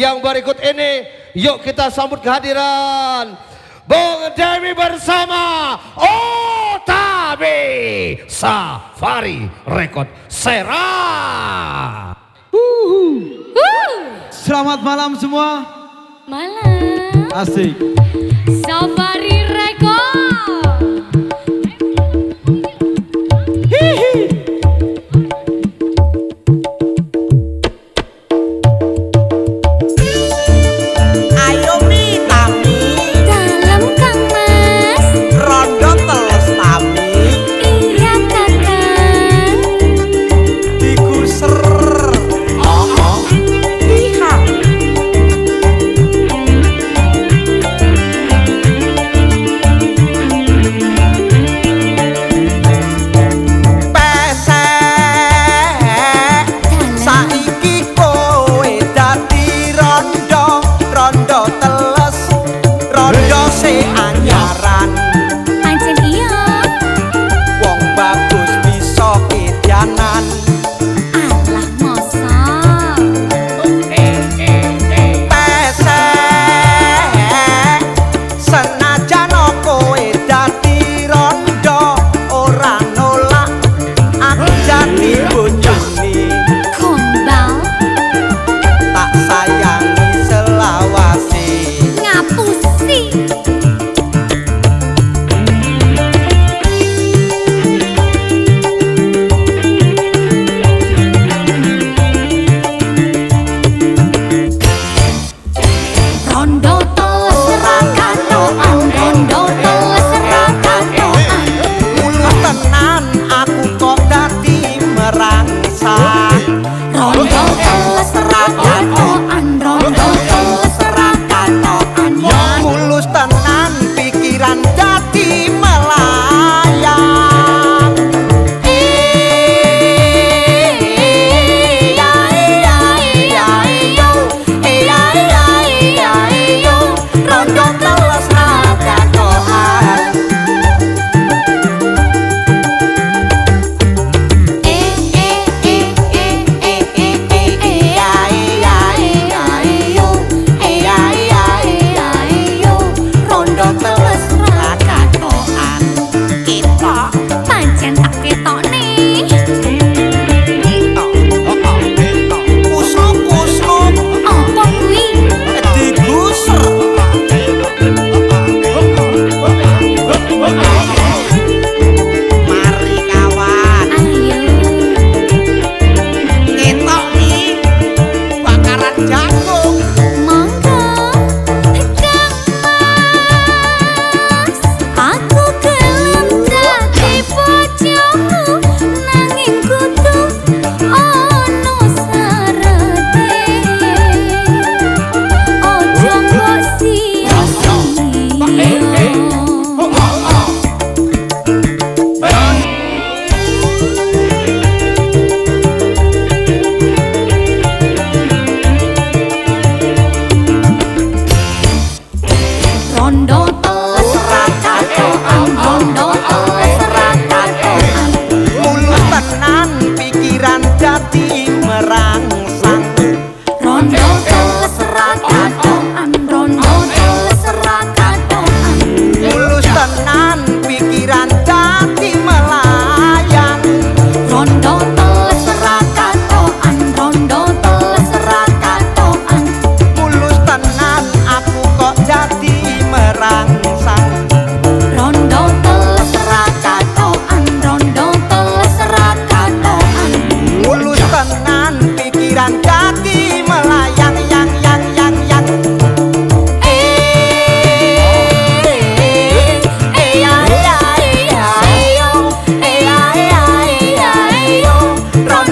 Yang berikut ini, yuk kita sambut kehadiran Bung Dewi bersama Otabi Safari Record Sera. Selamat malam semua. Malam. Asik. Tenang tenan pikiran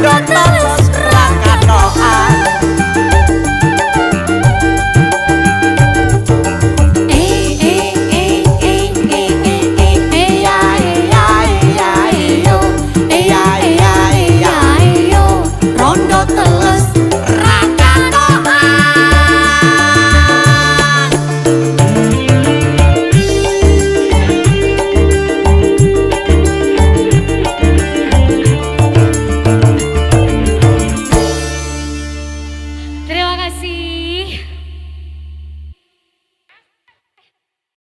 don't know.